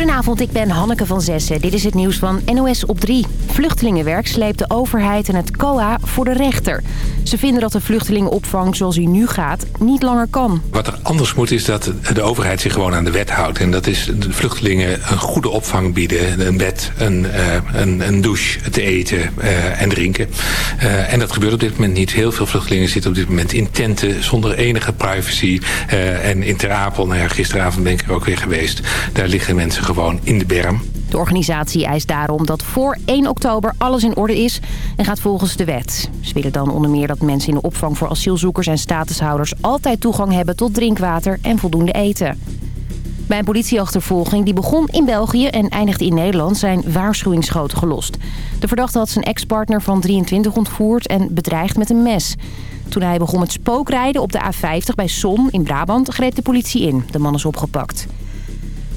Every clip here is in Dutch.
Goedenavond, ik ben Hanneke van Zessen. Dit is het nieuws van NOS op 3. Vluchtelingenwerk sleept de overheid en het COA voor de rechter. Ze vinden dat de vluchtelingenopvang zoals hij nu gaat niet langer kan. Wat er anders moet is dat de overheid zich gewoon aan de wet houdt. En dat is de vluchtelingen een goede opvang bieden. Een bed, een, uh, een, douche, te eten uh, en drinken. Uh, en dat gebeurt op dit moment niet. Heel veel vluchtelingen zitten op dit moment in tenten zonder enige privacy. en in Ter Apel, nou ja, gisteravond ben ik ook weer geweest. Daar liggen mensen gewoon in de berm. De organisatie eist daarom dat voor 1 oktober alles in orde is en gaat volgens de wet. Ze willen dan onder meer dat mensen in de opvang voor asielzoekers en statushouders altijd toegang hebben tot drinkwater en voldoende eten. Bij een politieachtervolging die begon in België en eindigde in Nederland zijn waarschuwingsschoten gelost. De verdachte had zijn ex-partner van 23 ontvoerd en bedreigd met een mes. Toen hij begon met spookrijden op de A50 bij Son in Brabant greep de politie in. De man is opgepakt.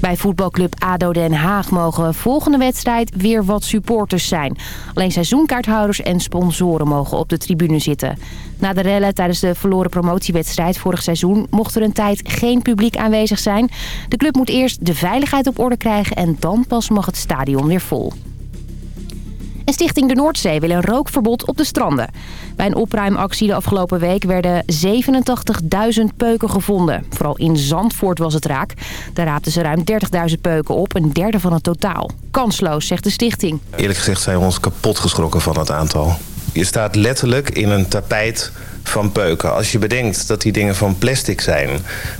Bij voetbalclub ADO Den Haag mogen volgende wedstrijd weer wat supporters zijn. Alleen seizoenkaarthouders en sponsoren mogen op de tribune zitten. Na de rellen tijdens de verloren promotiewedstrijd vorig seizoen... mocht er een tijd geen publiek aanwezig zijn. De club moet eerst de veiligheid op orde krijgen... en dan pas mag het stadion weer vol. En Stichting de Noordzee wil een rookverbod op de stranden. Bij een opruimactie de afgelopen week werden 87.000 peuken gevonden. Vooral in Zandvoort was het raak. Daar raapten ze ruim 30.000 peuken op, een derde van het totaal. Kansloos, zegt de stichting. Eerlijk gezegd zijn we ons kapot geschrokken van het aantal. Je staat letterlijk in een tapijt van peuken. Als je bedenkt dat die dingen van plastic zijn...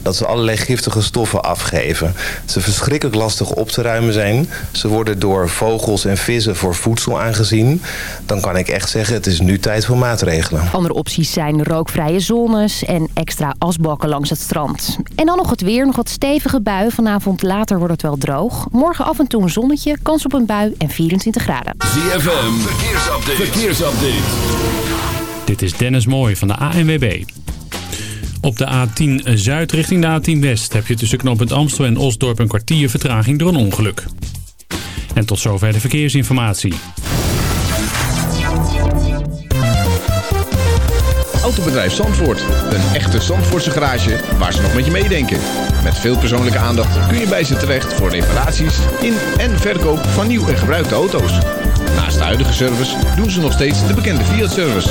dat ze allerlei giftige stoffen afgeven... ze verschrikkelijk lastig op te ruimen zijn... ze worden door vogels en vissen voor voedsel aangezien... dan kan ik echt zeggen, het is nu tijd voor maatregelen. Andere opties zijn rookvrije zones en extra asbakken langs het strand. En dan nog het weer, nog wat stevige bui. Vanavond later wordt het wel droog. Morgen af en toe een zonnetje, kans op een bui en 24 graden. ZFM, verkeersupdate. verkeersupdate. Dit is Dennis Mooij van de ANWB. Op de A10 Zuid richting de A10 West heb je tussen knooppunt Amstel en Osdorp een kwartier vertraging door een ongeluk. En tot zover de verkeersinformatie. Autobedrijf Zandvoort. Een echte Zandvoortse garage waar ze nog met je meedenken. Met veel persoonlijke aandacht kun je bij ze terecht voor reparaties in en verkoop van nieuw en gebruikte auto's. Naast de huidige service doen ze nog steeds de bekende Fiat-service.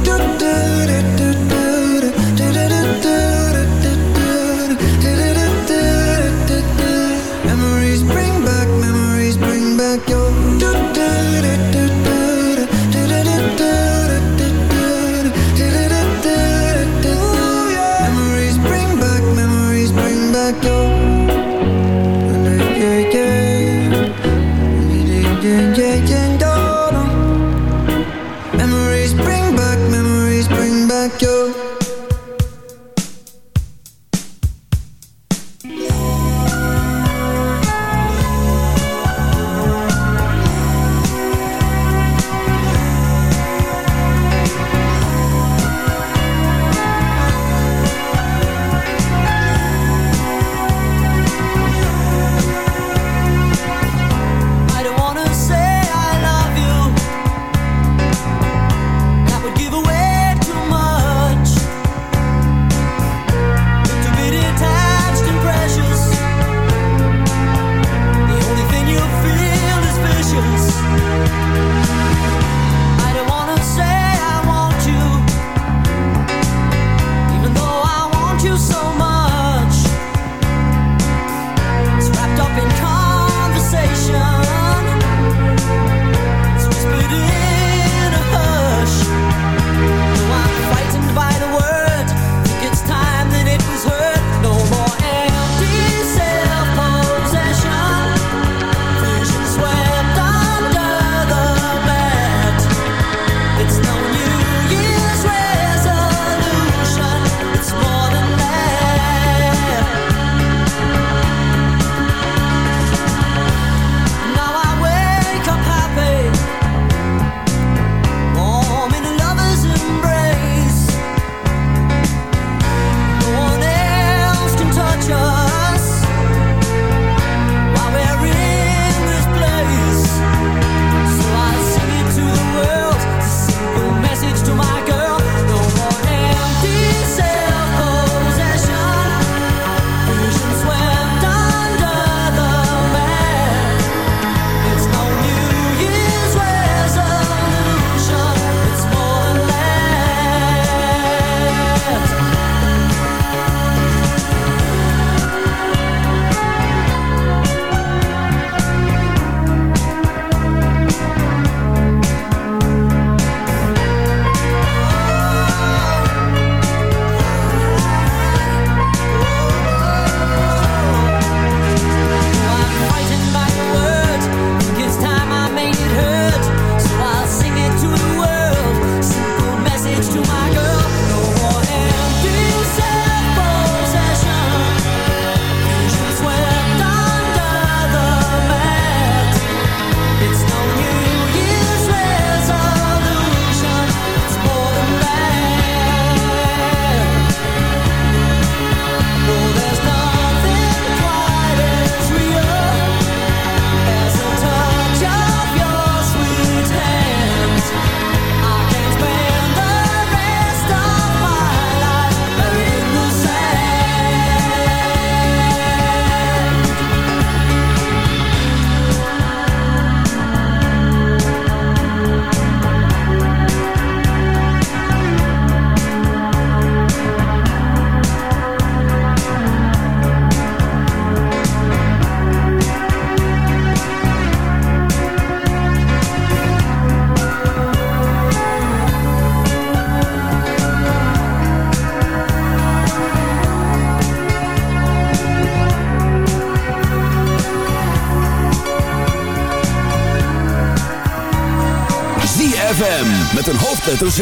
Hoofdletter Z.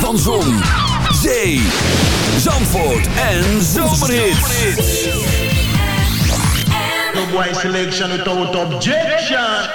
Van Zon, Zee, Zandvoort en Zomerhits. The boy selection without objection.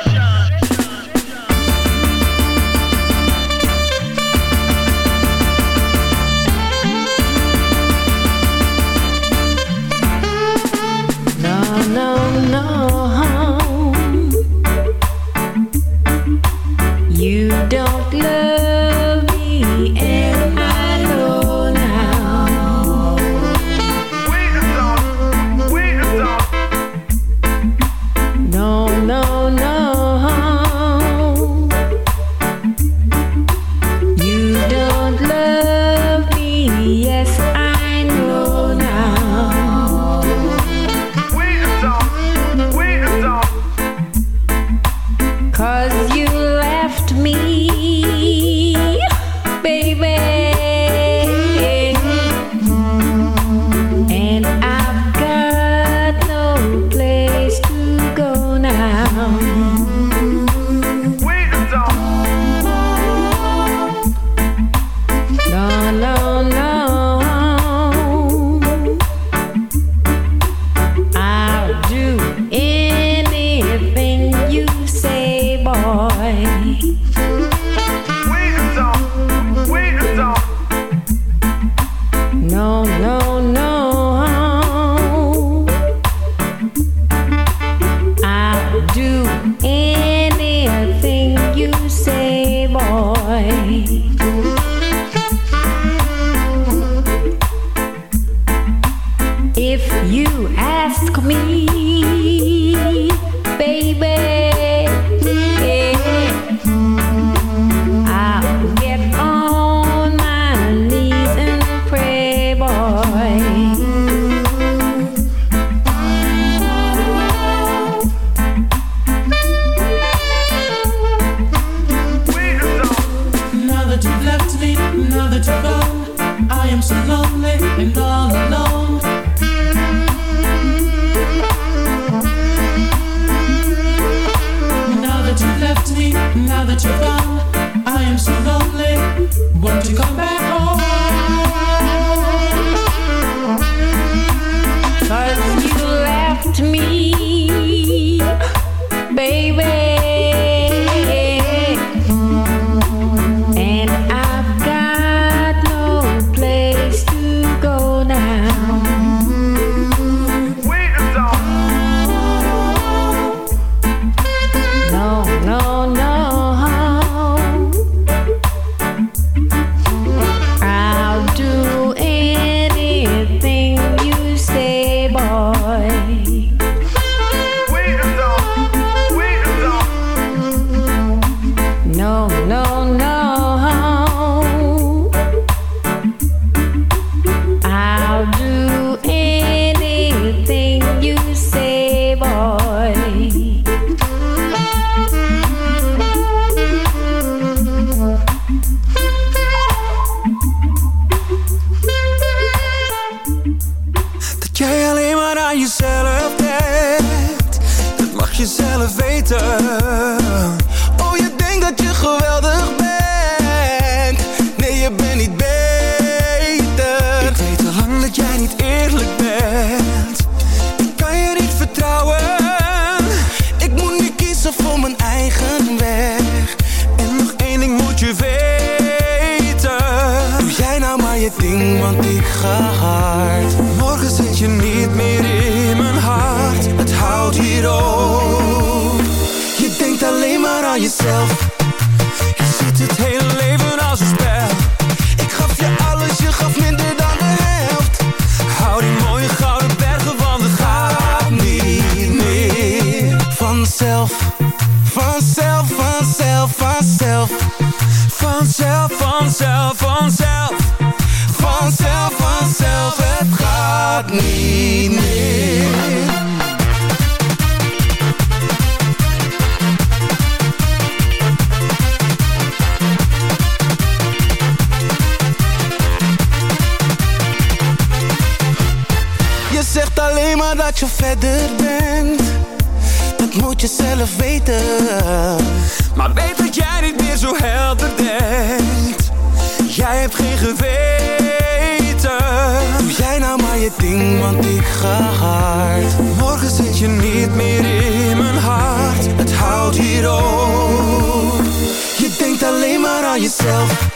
myself.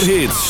Zomerhits.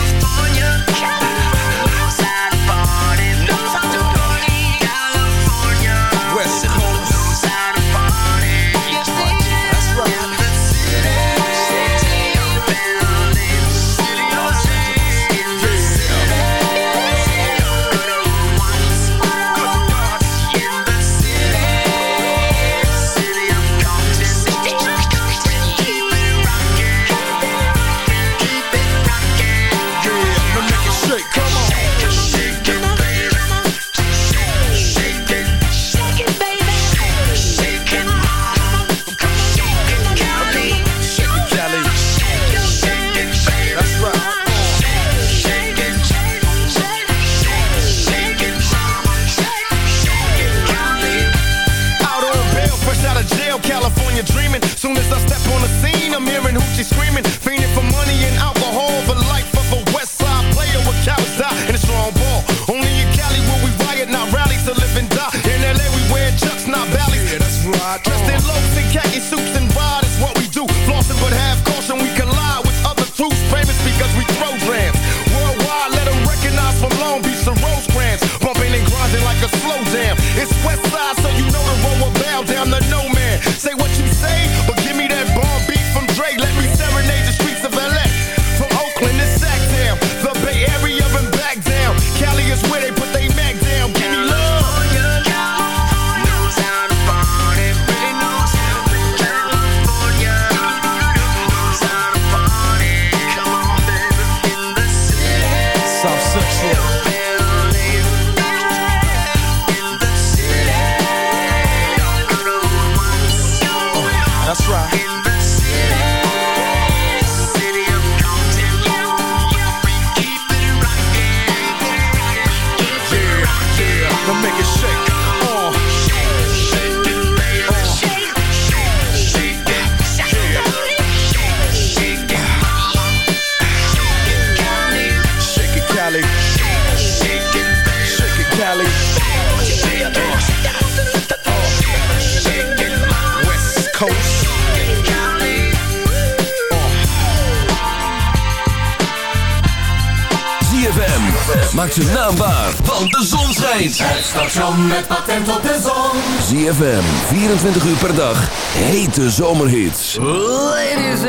Maak zijn naam waar, want de zon schijnt. Het station met patent op de zon. ZFM, 24 uur per dag. Hete zomerhits. Ladies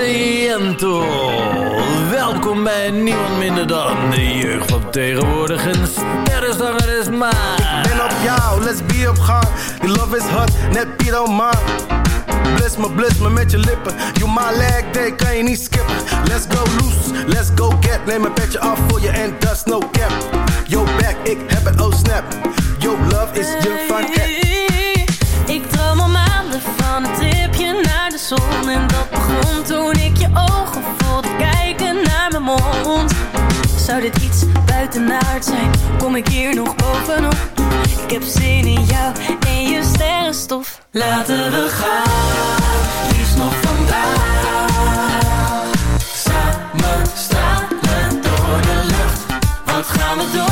and gentlemen, welkom bij niemand minder dan de jeugd van tegenwoordig. Een sterrenzanger is maar. Ben op jou, let's be op gang. Die love is hot, net Piet man. Bless me, bless me met je lippen. You my leg day, kan je niet skippen. Let's go loose, let's go get. Neem een petje af voor je en is no cap. Yo back, ik heb het, oh snap. Yo love is je van Ik droom al maanden van een tripje naar de zon En dat begon toen ik je ogen voelde kijken naar mijn mond Zou dit iets buitenaard zijn, kom ik hier nog bovenop? Ik heb zin in jou en je sterrenstof. Laten we gaan, liefst nog vandaag. Samen stralen door de lucht. Wat gaan we doen,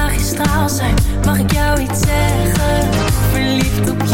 zijn? Mag ik jou iets zeggen? Verliefd op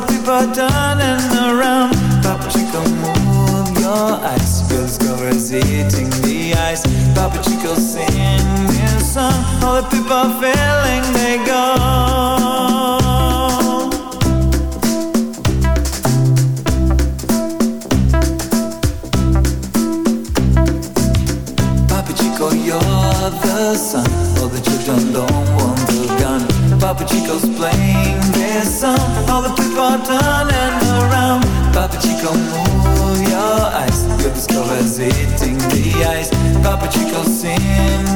the people turning around Papa Chico, move your eyes. Girls, covers eating the ice. Papa Chico, sing this song. All the people feeling they go. Papa Chico, you're the sun All the children don't want Papa Chico's playing this song. All the people are turning around. Papa Chico, move your eyes. Your discover's eating the ice. Papa Chico, sing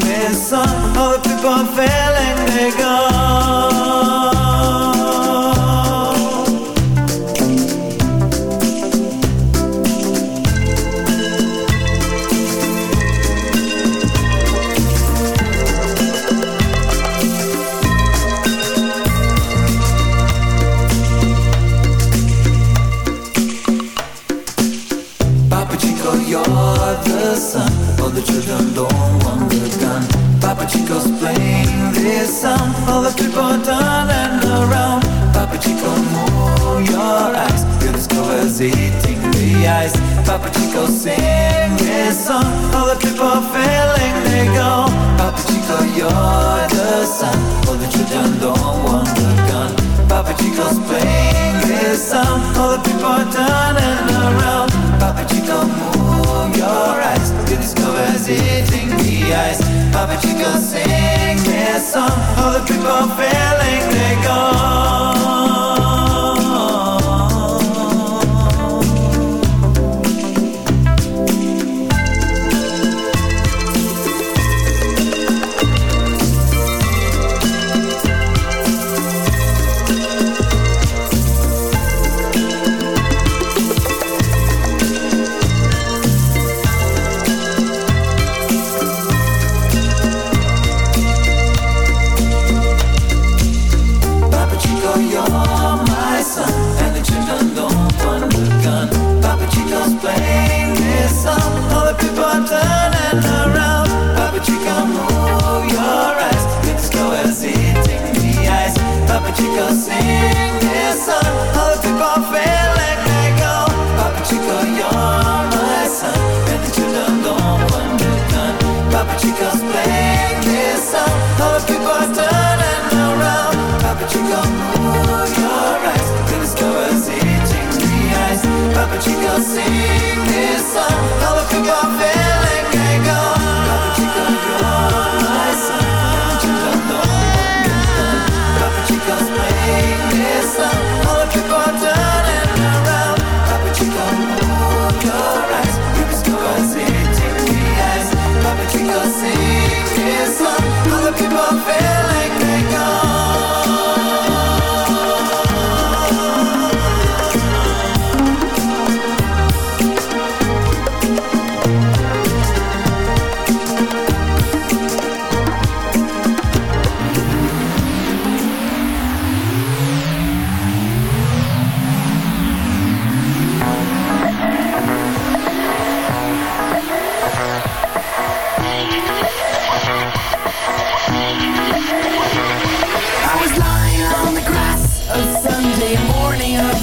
this song. All the people are feeling they go the children don't gun Papa Chico's playing this song All the people are turning around. Papa Chico, move your eyes. Your discover's eating the ice. Papa Chico, sing this song All the people feeling they go. Papa Chico, you're the sun All the children don't gun Papa Chico's playing this song All the people are turning around. Papa Chico, move from your eyes. To discover as itching the eyes Papa Chico sing their song. All the people feeling they're gone.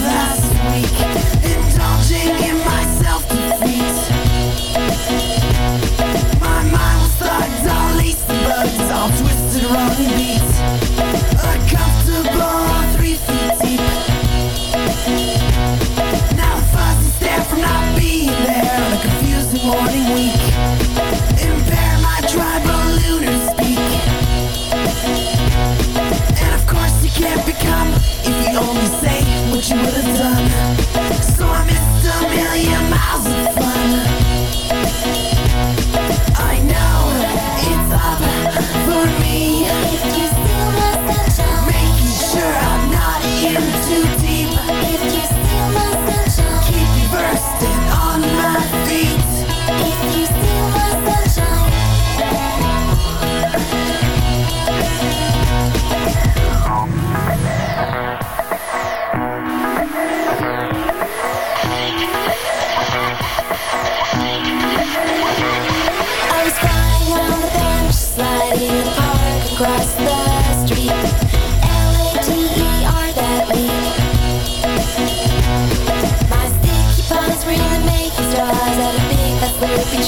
last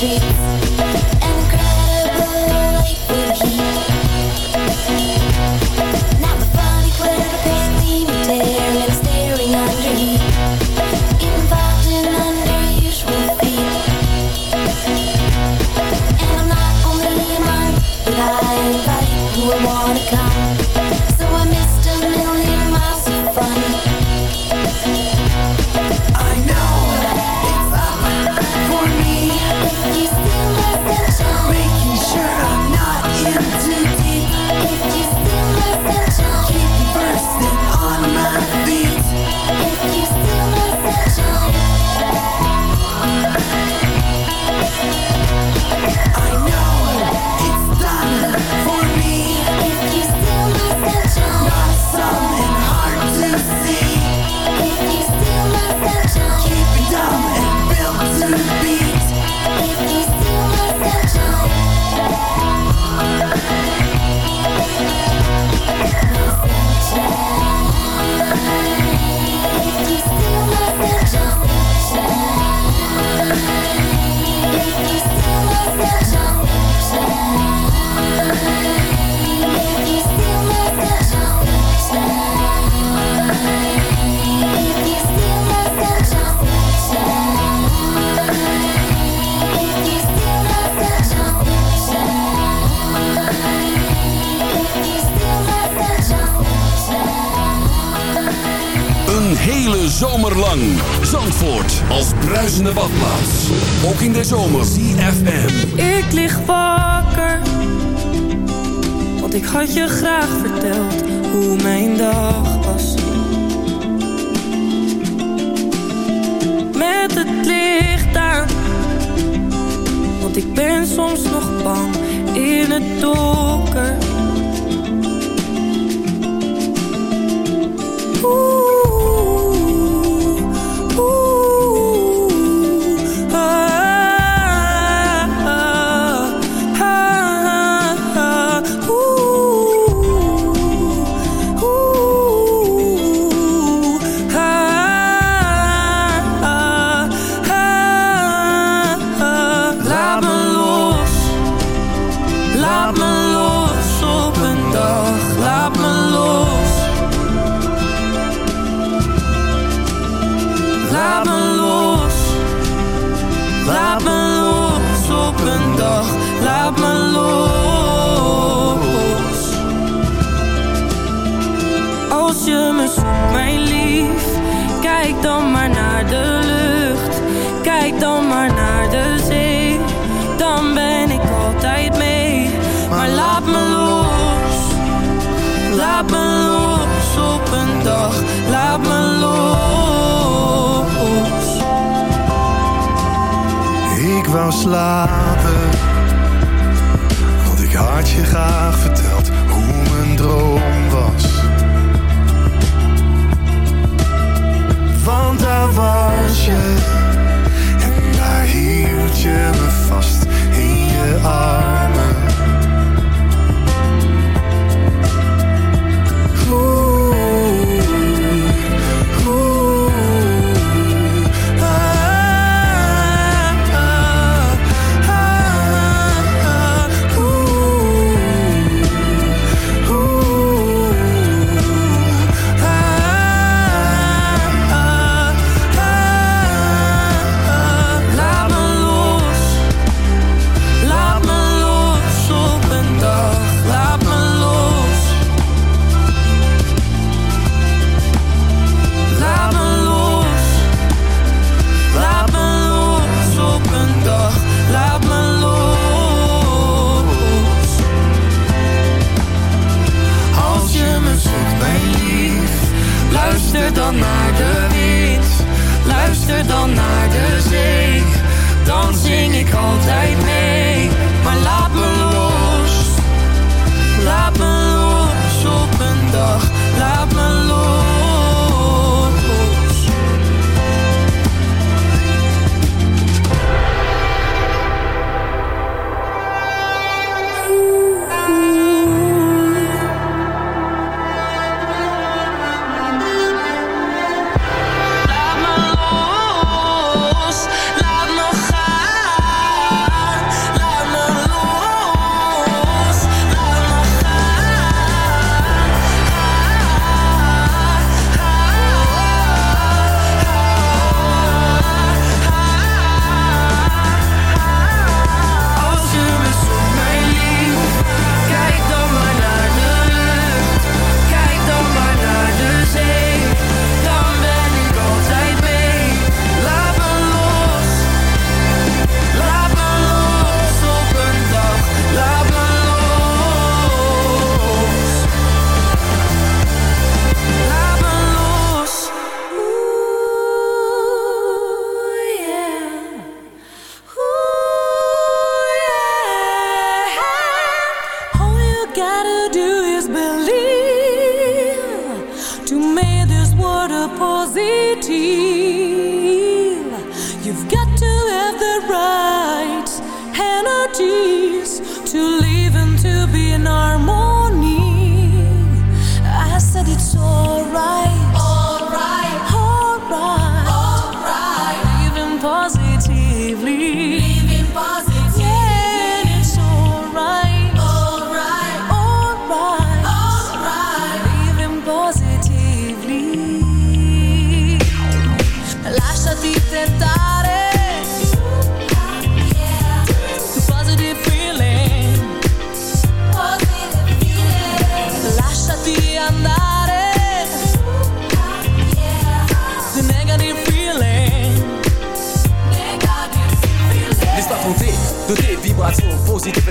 sheets.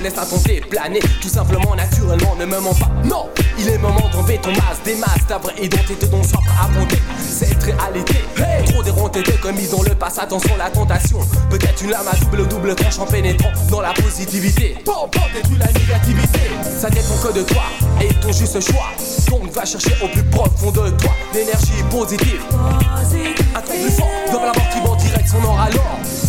Laisse à tenter planer. Tout simplement, naturellement, ne me mens pas. Non, il est moment d'enlever ton masque Des masques, ta vraie identité dont soif à affronter Cette réalité, trop déronté comme ils ont le passe Attention la tentation, peut-être une lame à double double tranche En pénétrant dans la positivité. Bon, bon, détruis la négativité. Ça dépend que de toi et ton juste choix. Donc va chercher au plus profond de toi L'énergie positive. Un truc plus fort dans la mort qui va en direct son or alors